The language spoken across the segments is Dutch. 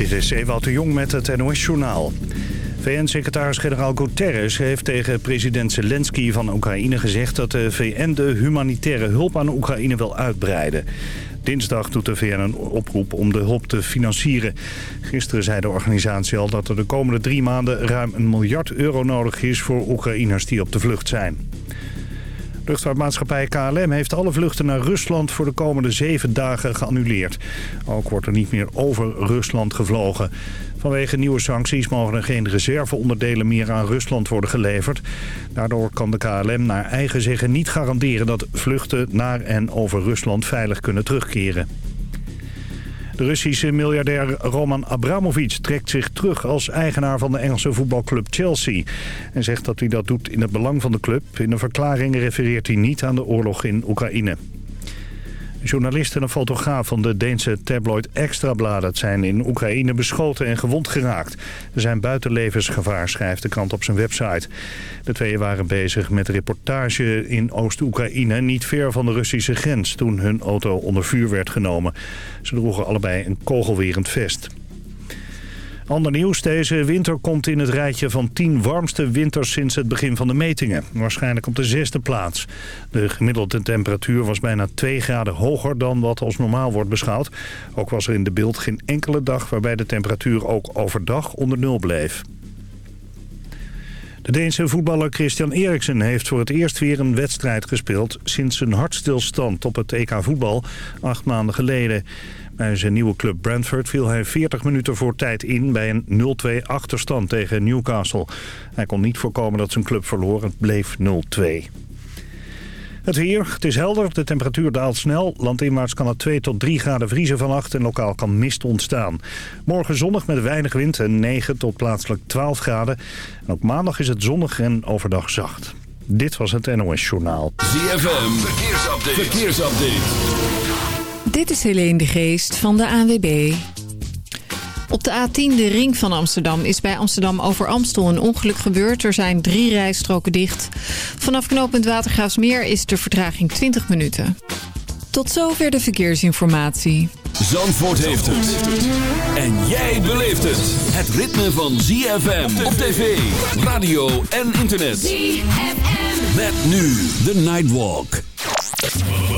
Dit is Ewout Jong met het NOS-journaal. VN-secretaris-generaal Guterres heeft tegen president Zelensky van Oekraïne gezegd... dat de VN de humanitaire hulp aan Oekraïne wil uitbreiden. Dinsdag doet de VN een oproep om de hulp te financieren. Gisteren zei de organisatie al dat er de komende drie maanden ruim een miljard euro nodig is... voor Oekraïners die op de vlucht zijn. Luchtvaartmaatschappij KLM heeft alle vluchten naar Rusland voor de komende zeven dagen geannuleerd. Ook wordt er niet meer over Rusland gevlogen. Vanwege nieuwe sancties mogen er geen reserveonderdelen meer aan Rusland worden geleverd. Daardoor kan de KLM naar eigen zeggen niet garanderen dat vluchten naar en over Rusland veilig kunnen terugkeren. De Russische miljardair Roman Abramovic trekt zich terug als eigenaar van de Engelse voetbalclub Chelsea. En zegt dat hij dat doet in het belang van de club. In een verklaring refereert hij niet aan de oorlog in Oekraïne. Journalisten en een fotograaf van de Deense tabloid Extrabladet zijn in Oekraïne beschoten en gewond geraakt. Er zijn buiten levensgevaar, schrijft de krant op zijn website. De twee waren bezig met reportage in Oost-Oekraïne, niet ver van de Russische grens, toen hun auto onder vuur werd genomen. Ze droegen allebei een kogelwerend vest. Ander nieuws, deze winter komt in het rijtje van 10 warmste winters sinds het begin van de metingen. Waarschijnlijk op de zesde plaats. De gemiddelde temperatuur was bijna 2 graden hoger dan wat als normaal wordt beschouwd. Ook was er in de beeld geen enkele dag waarbij de temperatuur ook overdag onder nul bleef. De Deense voetballer Christian Eriksen heeft voor het eerst weer een wedstrijd gespeeld... sinds zijn hartstilstand op het EK voetbal acht maanden geleden. Bij zijn nieuwe club Brentford viel hij 40 minuten voor tijd in bij een 0-2 achterstand tegen Newcastle. Hij kon niet voorkomen dat zijn club verloor. Het bleef 0-2. Het weer, het is helder, de temperatuur daalt snel. Landinwaarts kan het 2 tot 3 graden vriezen vannacht en lokaal kan mist ontstaan. Morgen zonnig met weinig wind en 9 tot plaatselijk 12 graden. En ook maandag is het zonnig en overdag zacht. Dit was het NOS Journaal. ZFM, verkeersupdate. verkeersupdate. Dit is Helene de Geest van de ANWB. Op de A10, de ring van Amsterdam, is bij Amsterdam over Amstel een ongeluk gebeurd. Er zijn drie rijstroken dicht. Vanaf knooppunt Watergraafsmeer is de vertraging 20 minuten. Tot zover de verkeersinformatie. Zandvoort heeft het. En jij beleeft het. Het ritme van ZFM op tv, radio en internet. ZFM. Met nu de Nightwalk.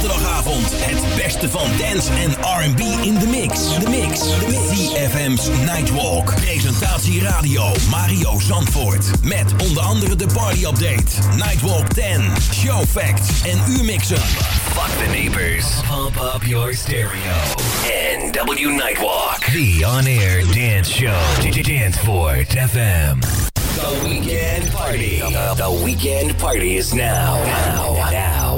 zaterdagavond het beste van dance en R&B in de mix. De mix. The FM's Nightwalk. Presentatie radio Mario Zandvoort. Met onder andere de party update, Nightwalk 10, show facts en U-mixen. Fuck the neighbors. Pump up your stereo. NW Nightwalk. The on-air dance show. Danceport FM. The weekend party. The weekend party is now. Now. Now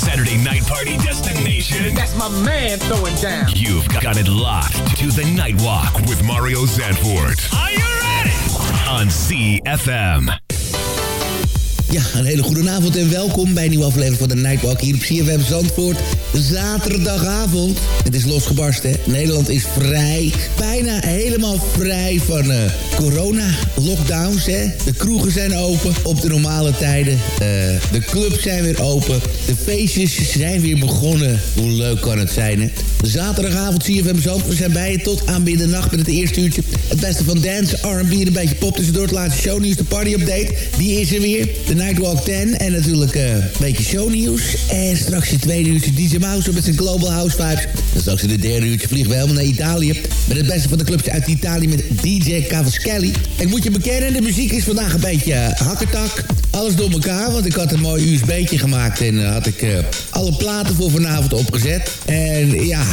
Saturday night party destination. That's my man throwing down. You've got it locked to the Nightwalk with Mario Zandvoort. Are you ready? On CFM. Ja, een hele goede avond en welkom bij een nieuwe aflevering van de Nightwalk hier op CFM Zandvoort. Zaterdagavond. Het is losgebarsten. Nederland is vrij. Bijna helemaal vrij van uh, corona-lockdowns. De kroegen zijn open op de normale tijden. Uh, de clubs zijn weer open. De feestjes zijn weer begonnen. Hoe leuk kan het zijn, hè? Zaterdagavond CFM Zandvoort. We zijn bij je tot aan middernacht met het eerste uurtje. Het beste van dance, R&B en een beetje pop tussendoor. Het laatste shownieuws, de party update. Die is er weer. De Nightwalk 10. En natuurlijk uh, een beetje shownieuws. En straks het tweede uurtje DJ Mouser met zijn Global House Vibes. En straks in de derde uurtje vliegen we helemaal naar Italië. Met het beste van de clubs uit Italië met DJ Cavaschelli. Ik moet je bekennen, de muziek is vandaag een beetje hakkertak, hakketak. Alles door elkaar, want ik had een mooi USB'tje gemaakt... en eh, had ik eh, alle platen voor vanavond opgezet. En ja,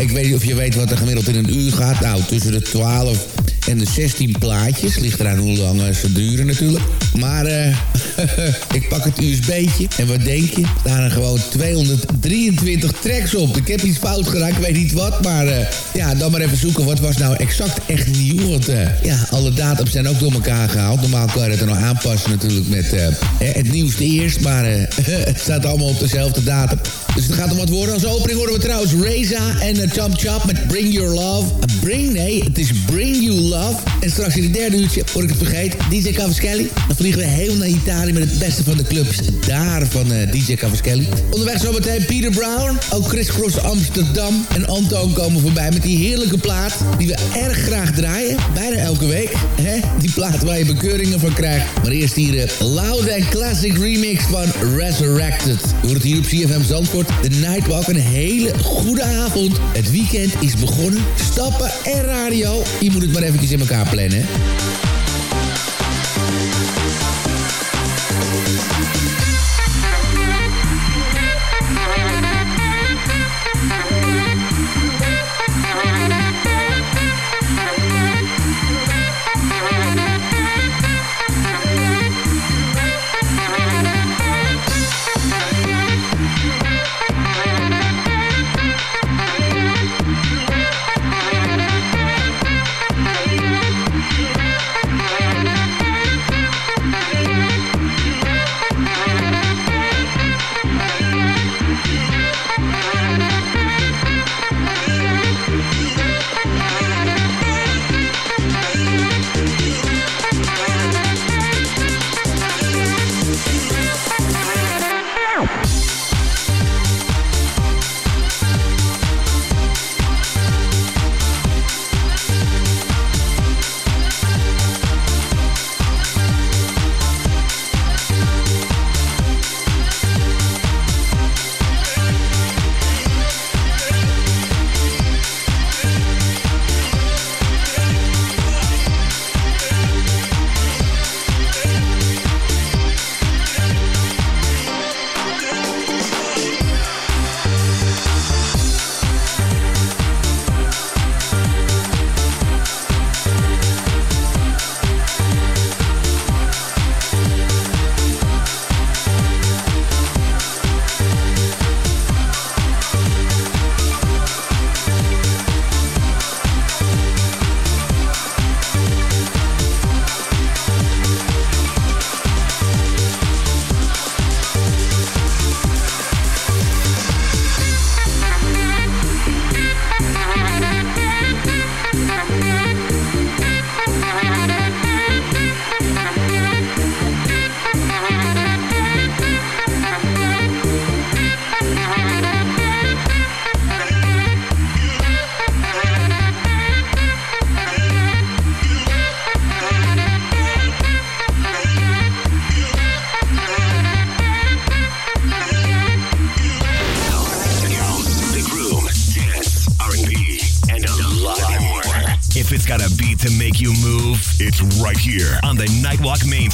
ik weet niet of je weet wat er gemiddeld in een uur gaat. Nou, tussen de 12 en de 16 plaatjes. Ligt eraan hoe lang ze duren natuurlijk. Maar ik pak het USB'tje en wat denk je? Daar gewoon 203 23 tracks op. Ik heb iets fout geraakt. ik weet niet wat. Maar eh, ja, dan maar even zoeken. Wat was nou exact echt nieuw? Want eh, ja, alle datums zijn ook door elkaar gehaald. Normaal kan je het er aanpassen natuurlijk met eh, het nieuws eerst. Maar het staat allemaal op dezelfde datum. Dus het gaat om wat woorden. Als opening horen we trouwens Reza en Chop Chop met Bring Your Love. Bring, nee, het is Bring You Love. En straks in het derde uurtje, hoor ik het vergeet, DJ Cavaschelli. Dan vliegen we heel naar Italië met het beste van de clubs. Daar van DJ Cavaschelli. Onderweg zometeen Peter Brown. Ook Chris Cross Amsterdam en Antoon komen voorbij met die heerlijke plaat... die we erg graag draaien, bijna elke week. Die plaat waar je bekeuringen van krijgt. Maar eerst hier de Loud and Classic remix van Resurrected. Je hoort hier op CFM Zandvoort. De Nightwalk, een hele goede avond. Het weekend is begonnen. Stappen en radio. Je moet het maar eventjes in elkaar plannen,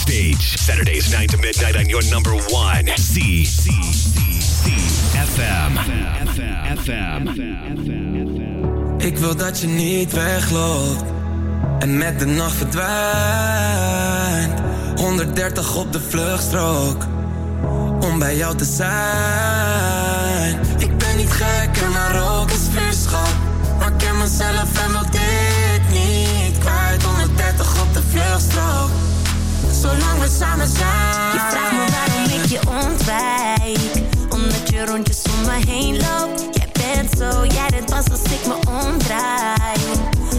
hè? Saturdays 9 to midnight on your number one. C. C. C. C. FM. FM. Ik wil dat je niet wegloopt en met de nacht verdwijnt. 130 op de vluchtstrook om bij jou te zijn gek en maar ook is vuurschap. Maar ik ken mezelf en wil zolang we samen zijn. Je vraagt me waarom ik je ontwijk. Omdat je rondjes om me heen loopt. Jij bent zo, jij dit pas als ik me omdraai.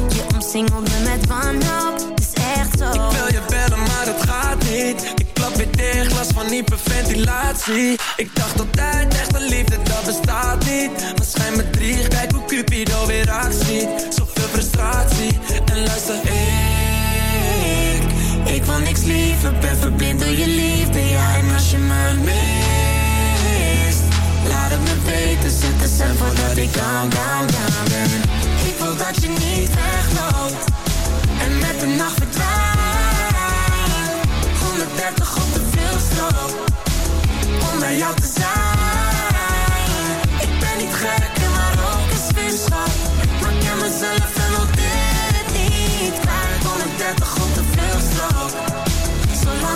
Je omsingelt me met wanhoop, is echt zo. Ik wil je bellen, maar het gaat niet. Ik klap weer dicht, last van hyperventilatie. Ik dacht altijd, echte liefde, dat bestaat niet. Maar schijn me drie, kijk hoe Cupido weer actie. Zoveel frustratie, niks liever, ben verblind door je liefde. Ja, en als je me mist, laat het me weten. Zet de cent voordat ik down, down, down. Ik wil dat je niet wegloopt en met de nacht verdwijnt. 130 op de veelstroop, om bij jou te zijn. Ik ben niet gek maar ook een vuurschap. Maar ik ken mezelf en wil dit niet kwijt. 130 op de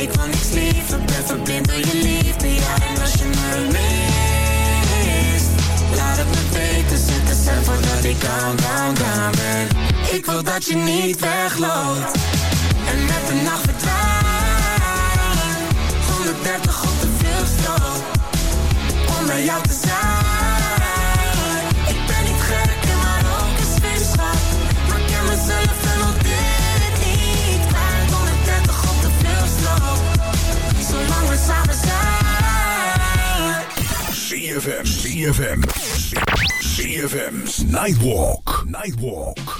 Ik, wil niks liever, ben verblind door je liefde. Ja, en als je me mist, laat het me weten. Zet de cent voordat ik down, down, down ben. Ik wil dat je niet wegloopt en met de nacht verdwijnt. 130 op de vluchtstrook, om bij jou te zijn. ZFM, ZFM, ZFM's Nightwalk, Nightwalk.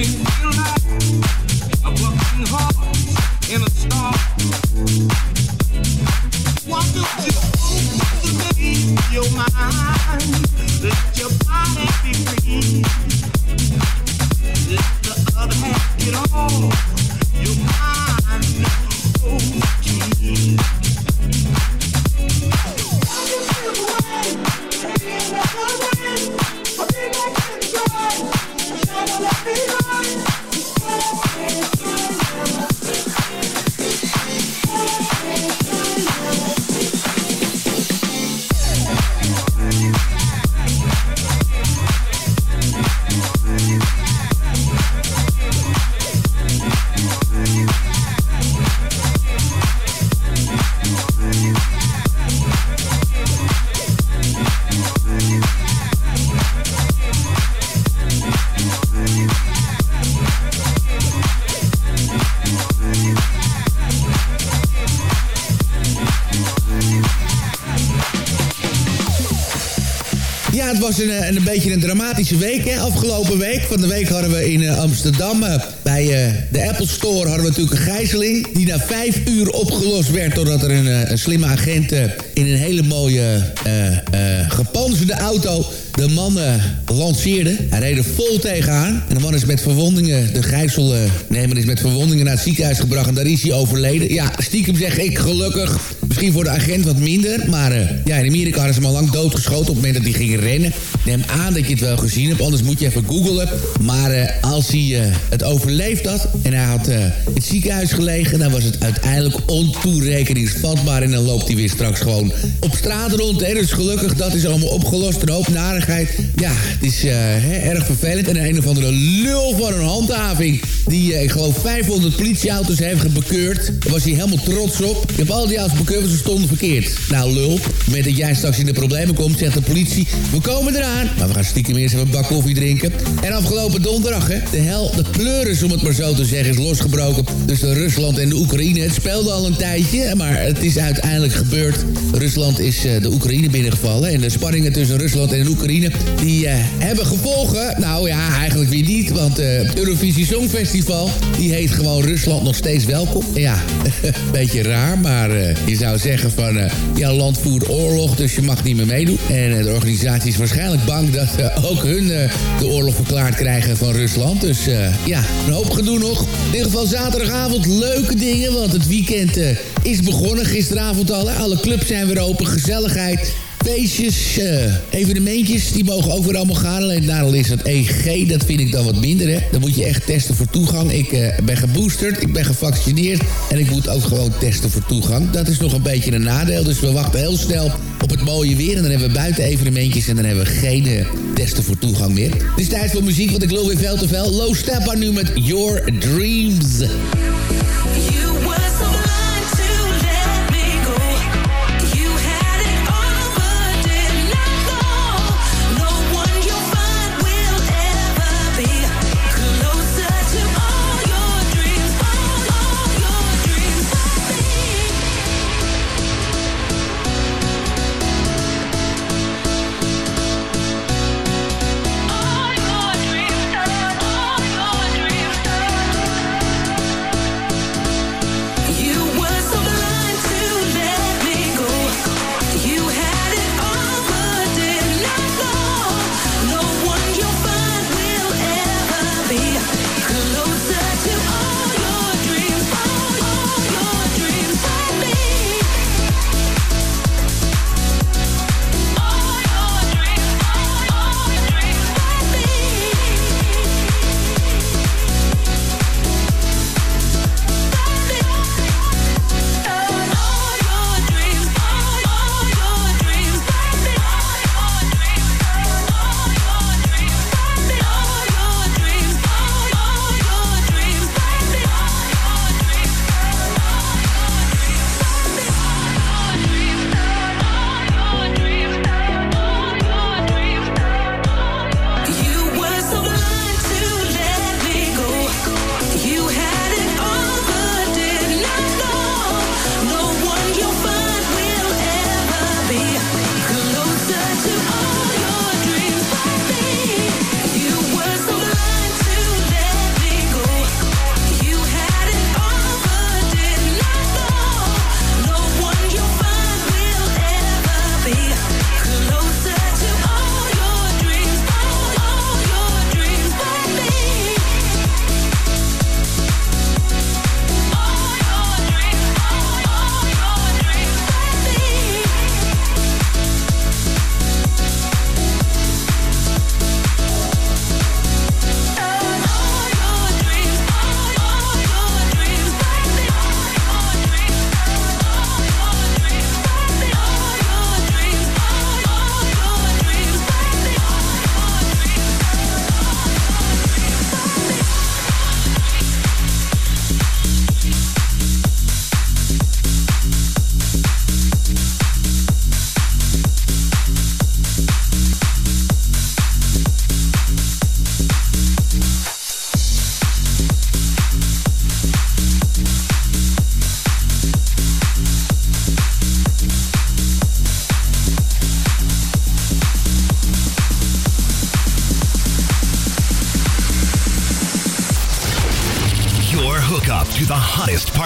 Me. feel was een, een, beetje een dramatische week, hè, afgelopen week. Van de week hadden we in Amsterdam, bij de Apple Store, hadden we natuurlijk een gijzeling... die na vijf uur opgelost werd doordat er een, een slimme agent in een hele mooie gepanzerde auto de man uh, lanceerde. Hij reed er vol tegenaan. En de man is met verwondingen, de gijzelnemer is met verwondingen naar het ziekenhuis gebracht. En daar is hij overleden. Ja, stiekem zeg ik gelukkig. Misschien voor de agent wat minder. Maar ja, in Amerika hadden ze hem al lang doodgeschoten op het moment dat hij ging rennen. Neem aan dat je het wel gezien hebt, anders moet je even googlen. Maar uh, als hij het overleefd had en hij had in het ziekenhuis gelegen... dan was het uiteindelijk ontoerekeningsvatbaar. En dan loopt hij weer straks gewoon op straat rond. Hè? Dus gelukkig, dat is allemaal opgelost. Een hoop narigheid ja, het is uh, erg vervelend. En een of andere lul van een handhaving... die, ik geloof, 500 politieauto's heeft bekeurd. Daar was hij helemaal trots op. Ik heb al die auto's bekeurd, ze stonden verkeerd. Nou, lul, met dat jij straks in de problemen komt... zegt de politie, we komen eraan. Maar we gaan stiekem eerst even een bak koffie drinken. En afgelopen donderdag, hè, de hel, de pleuris, om het maar zo te zeggen... is losgebroken tussen Rusland en de Oekraïne. Het speelde al een tijdje, maar het is uiteindelijk gebeurd. Rusland is uh, de Oekraïne binnengevallen... en de spanningen tussen Rusland en Oekraïne die uh, hebben gevolgen. Nou ja, eigenlijk weer niet, want uh, het Eurovisie Songfestival... die heet gewoon Rusland nog steeds welkom. Ja, beetje raar, maar je zou zeggen van... ja, land voert oorlog, dus je mag niet meer meedoen. En de organisatie is waarschijnlijk bang dat ook hun de oorlog verklaard krijgen van Rusland. Dus ja, een hoop gedoe nog. In ieder geval zaterdagavond leuke dingen, want het weekend is begonnen. Gisteravond al, alle clubs zijn weer open, gezelligheid feestjes, uh, evenementjes, die mogen ook weer allemaal gaan. Alleen nadeel is dat EG, dat vind ik dan wat minder. Hè. Dan moet je echt testen voor toegang. Ik uh, ben geboosterd, ik ben gevaccineerd en ik moet ook gewoon testen voor toegang. Dat is nog een beetje een nadeel, dus we wachten heel snel op het mooie weer. En dan hebben we buiten evenementjes en dan hebben we geen uh, testen voor toegang meer. Het is tijd voor muziek, want ik geloof weer veel te veel. Low Step nu met Your Dreams.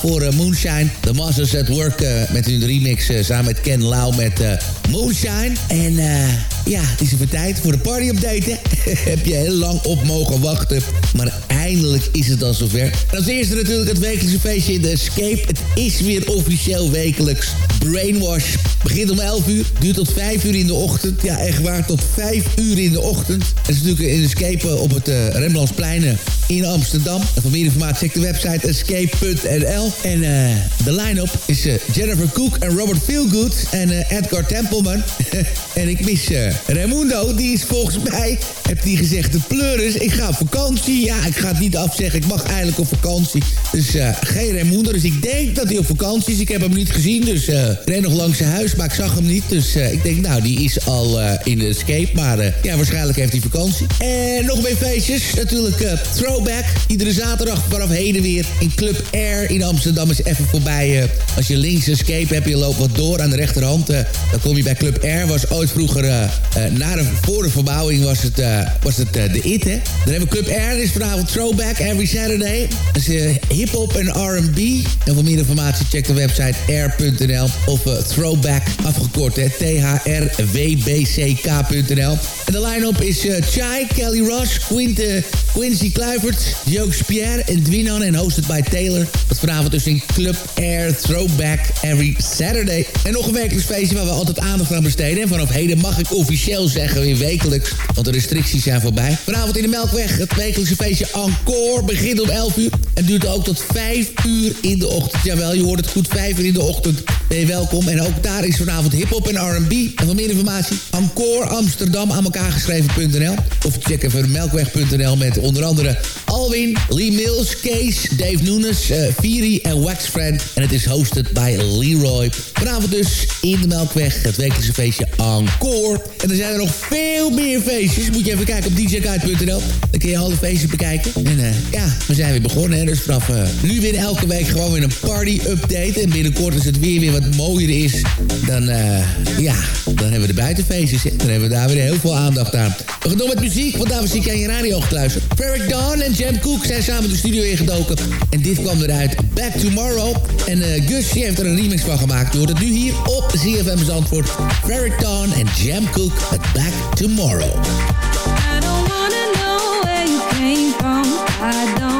Voor uh, Moonshine. The Masters at Work uh, met hun remix uh, samen met Ken Lau met Moonshine. En ja, het is even tijd voor de party-update. Heb je heel lang op mogen wachten. Maar eindelijk is het al zover. En als eerste natuurlijk het wekelijkse feestje in de Escape. Het is weer officieel wekelijks. Brainwash begint om 11 uur, duurt tot 5 uur in de ochtend. Ja, echt waar, tot 5 uur in de ochtend. Het is natuurlijk in Escape op het uh, in Amsterdam. En voor meer informatie check de website escape.nl. En de line-up is Jennifer Cook en Robert Feelgood en Edgar Templeman. en ik mis Raimundo, die is volgens mij, heeft hij gezegd, de pleuris. Ik ga op vakantie. Ja, ik ga het niet afzeggen. Ik mag eigenlijk op vakantie. Dus geen Raimundo. Dus ik denk dat hij op vakantie is. Ik heb hem niet gezien, dus ik reed nog langs zijn huis, maar ik zag hem niet. Dus ik denk, nou, die is al in de escape. Maar ja, waarschijnlijk heeft hij vakantie. En nog meer feestjes. Natuurlijk Throw Iedere zaterdag vanaf heden weer in Club Air in Amsterdam. Is even voorbij. Als je links escape hebt, je loopt wat door aan de rechterhand. Dan kom je bij Club Air. Was ooit vroeger, na de, voor de verbouwing, was het, was het de IT. Dan hebben we Club Air. Is vanavond Throwback every Saturday. Dat is hip-hop en RB. En voor meer informatie check de website air.nl of Throwback afgekort. T-H-R-W-B-C-K.nl. En de line-up is Chai, Kelly Ross, Quinte, Quincy Kluivert. Jokes Pierre en Dwinan en hosted by Taylor. Dat vanavond dus in Club Air Throwback Every Saturday. En nog een wekelijks feestje waar we altijd aandacht aan besteden. En vanaf heden mag ik officieel zeggen weer wekelijks. Want de restricties zijn voorbij. Vanavond in de Melkweg het wekelijkse feestje Encore. Begint om 11 uur en duurt ook tot 5 uur in de ochtend. Jawel, je hoort het goed, 5 uur in de ochtend. Ben je welkom. En ook daar is vanavond hip-hop en R&B. En voor meer informatie, Encore Amsterdam aan elkaar geschreven.nl. Of check even melkweg.nl met onder andere Alwin, Lee Mills, Kees, Dave Nunes, uh, Firi en Waxfriend. En het is hosted bij Leroy. Vanavond dus in de Melkweg, het wekelijkse feestje Encore. En er zijn er nog veel meer feestjes. Moet je even kijken op djguide.nl. Dan kun je alle feestjes bekijken. En uh, ja, we zijn weer begonnen. Dus vanaf uh, nu weer elke week gewoon weer een party-update. En binnenkort als het weer weer wat mooier is, dan, ja, dan hebben we de buitenfeestjes. Dan hebben we daar weer heel veel aandacht aan. We gaan door met muziek, want daar ik aan je radio gekluisterd. Ferric Dawn en Jam Cook zijn samen de studio ingedoken. En dit kwam eruit Back Tomorrow. En uh, Gus heeft er een remix van gemaakt. Hoort het nu hier op ZFM's antwoord. Ferric Dawn en Jam Cook met Back Tomorrow. I don't wanna know where you came from. the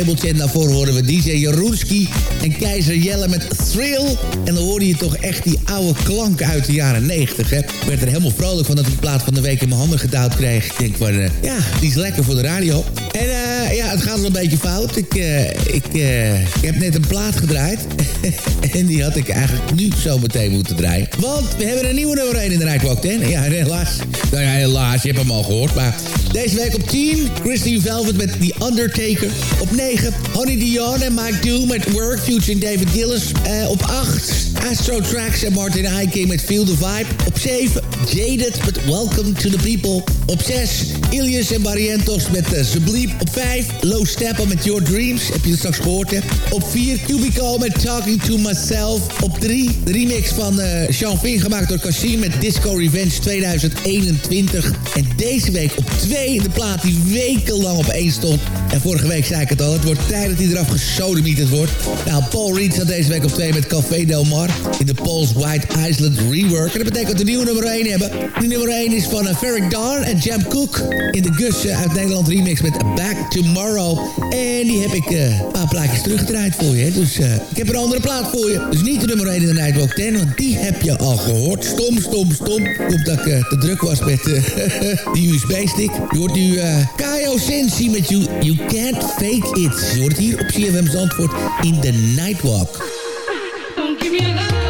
En daarvoor horen we DJ Jaroenski en Keizer Jelle met Thrill. Je toch echt die oude klanken uit de jaren 90. Hè? Ik werd er helemaal vrolijk van dat ik de plaat van de week in mijn handen gedouwd kreeg. Ik denk van, eh, ja, die is lekker voor de radio. En eh, ja, het gaat wel een beetje fout. Ik, eh, ik, ik heb net een plaat gedraaid. en die had ik eigenlijk nu zo meteen moeten draaien. Want we hebben een nieuwe nummer 1 in de Nightwalk 10. Ja, helaas. Nou ja, helaas, je hebt hem al gehoord. Maar deze week op 10, Christine Velvet met The Undertaker. Op 9, Honey Dion en Mike Do met Work, featuring David Gillis. Op 8, Astro Tracks en Martin Hiking met Feel the Vibe. Op 7, Jaded met Welcome to the People. Op 6, Ilias en Barrientos met uh. Op 5, Low Steppa met Your Dreams. Heb je het straks gehoord, hè? Op 4, Cubico met Talking to Myself. Op 3, de remix van uh, Sean Finn gemaakt door Cassim met Disco Revenge 2021. En deze week op 2 de plaat die wekenlang op 1 stond. En vorige week zei ik het al, het wordt tijd dat hij eraf gesodemieterd wordt. Nou, Paul Reed staat deze week op 2 met Café Del Mar in de Paul's White Island rework. En dat betekent dat we nieuwe nummer 1 hebben. Die nummer 1 is van uh, Ferric Dawn en Jam Cook in de Gus uh, uit Nederland remix met Back Tomorrow. En die heb ik uh, een paar plaatjes teruggedraaid voor je. Dus ik heb een andere plaat voor je. Dus niet de nummer 1 in de Nightwalk 10, want die heb je al gehoord. Stom, stom, stom. Komt dat ik te druk was met die USB-stick. Je hoort nu Kaio Sensi met you, you Can't Fake It. Je hoort hier op CFM Zandvoort in de Nightwalk. Give me a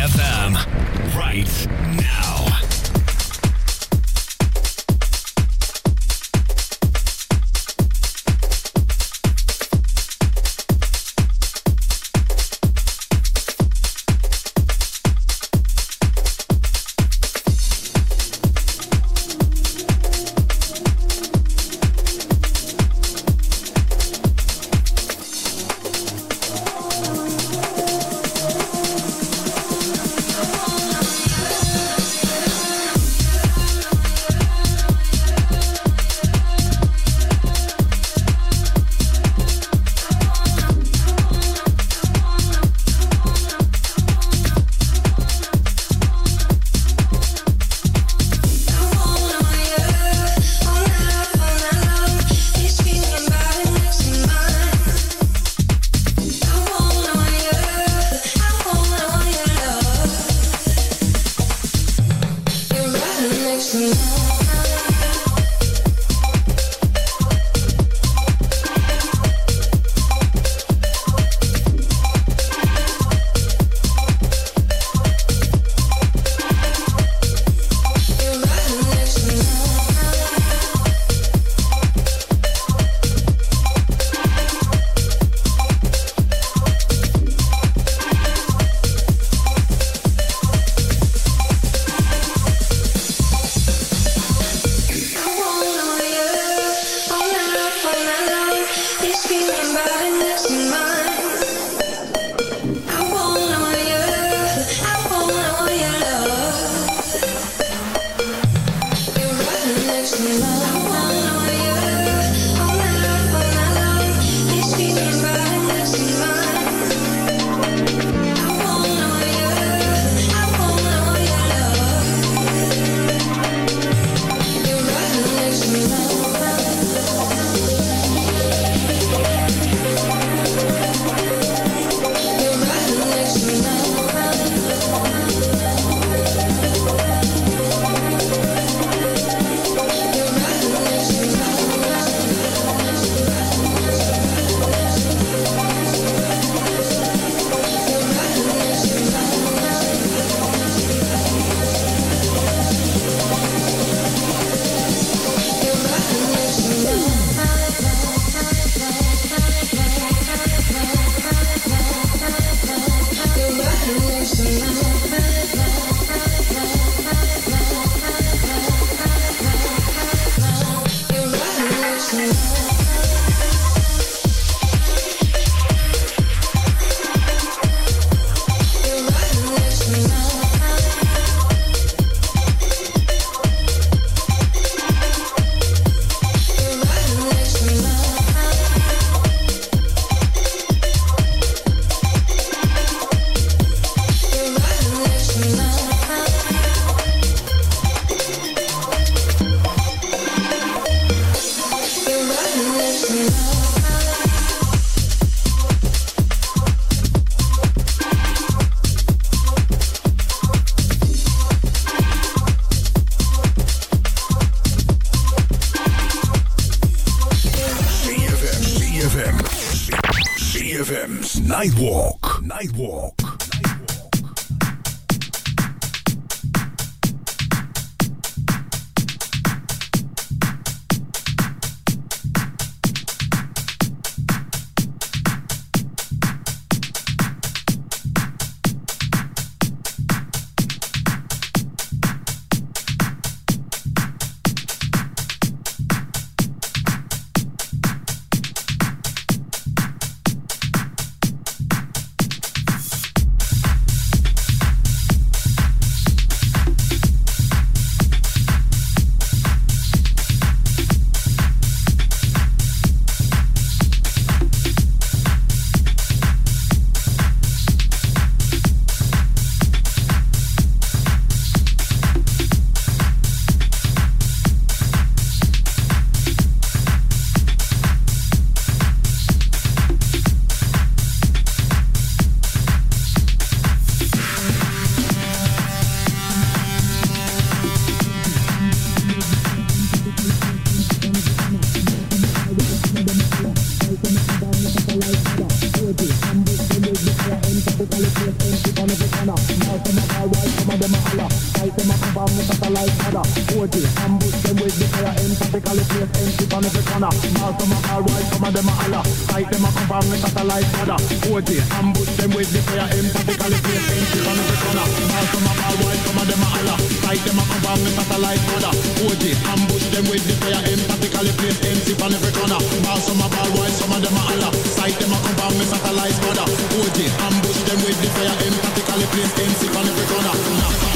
ZFM. Nightwalk. Satellite mother. OG, ambush them with the fire emphatically place empty on every corner. Now some are all white, some of them are Allah. Fight them a confirm me satellite mother. OG, ambush them with the fire emphatically place empty on every corner. Now some are all white, some of them are Allah. Fight them a confirm me satellite mother. OG, ambush them with the fire emphatically place empty on every corner.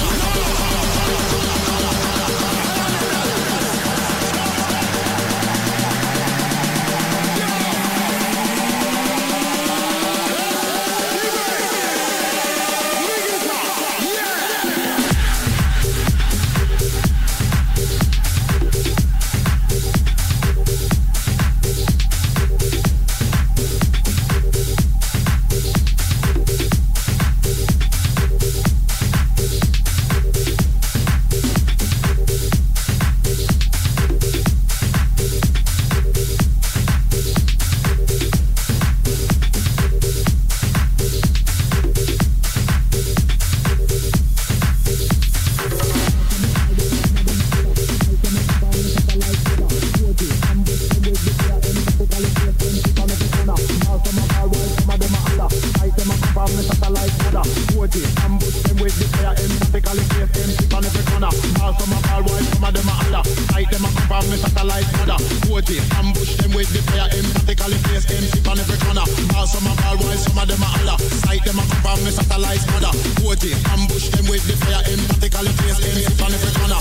Now some are all white, some of them are Allah. Fight them a confirm me satellite mother. OG, ambush them with the fire emphatically place empty on every corner.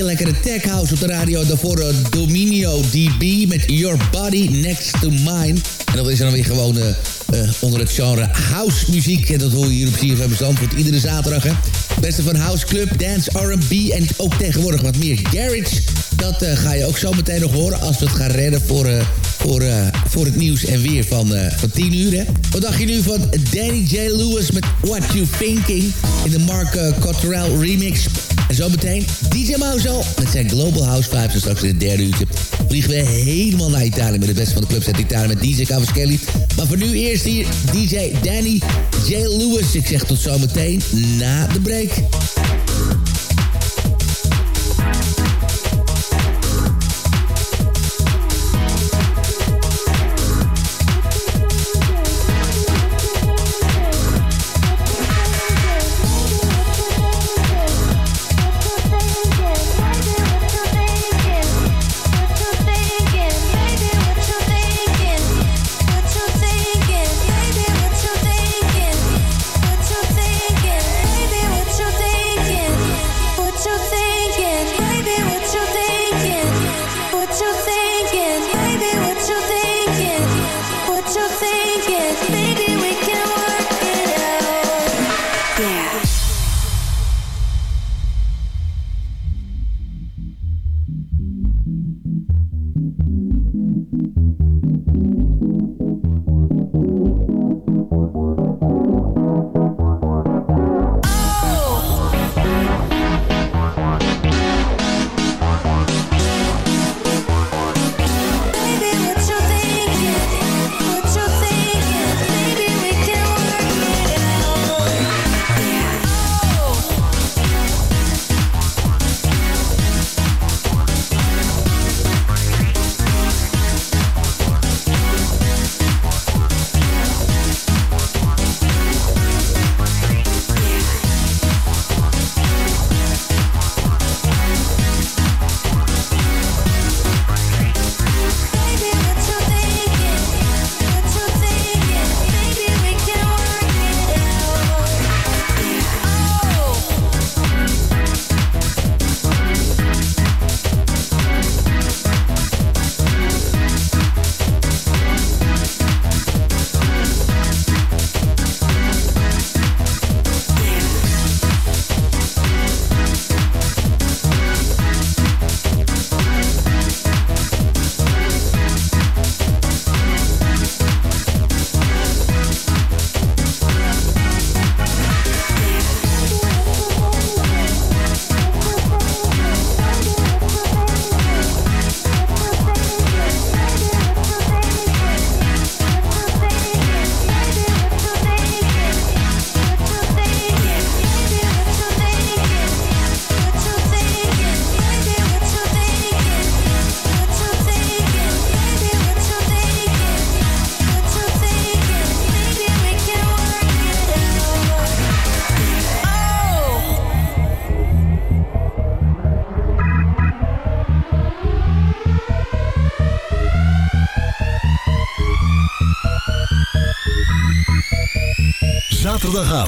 Beetje lekkere tech house op de radio. Daarvoor uh, Dominio DB met Your Body Next to Mine. En dat is dan weer gewoon uh, uh, onder het genre house muziek. En dat hoor je hier op CFM Zandvoort iedere zaterdag. Hè. Beste van House Club, Dance, R&B en ook tegenwoordig wat meer garage. Dat ga je ook zo meteen nog horen als we het gaan redden voor voor, voor het nieuws en weer van, van 10 uur. Hè? Wat dacht je nu van Danny J. Lewis met What You Thinking in de Mark Cottrell remix? En zometeen DJ Mauzo met zijn Global House Vibes. En straks in het derde uurtje vliegen we helemaal naar Italië met de beste van de clubs uit Italië met DJ Cavaschelli. Maar voor nu eerst hier DJ Danny J. Lewis. Ik zeg tot zometeen na de break.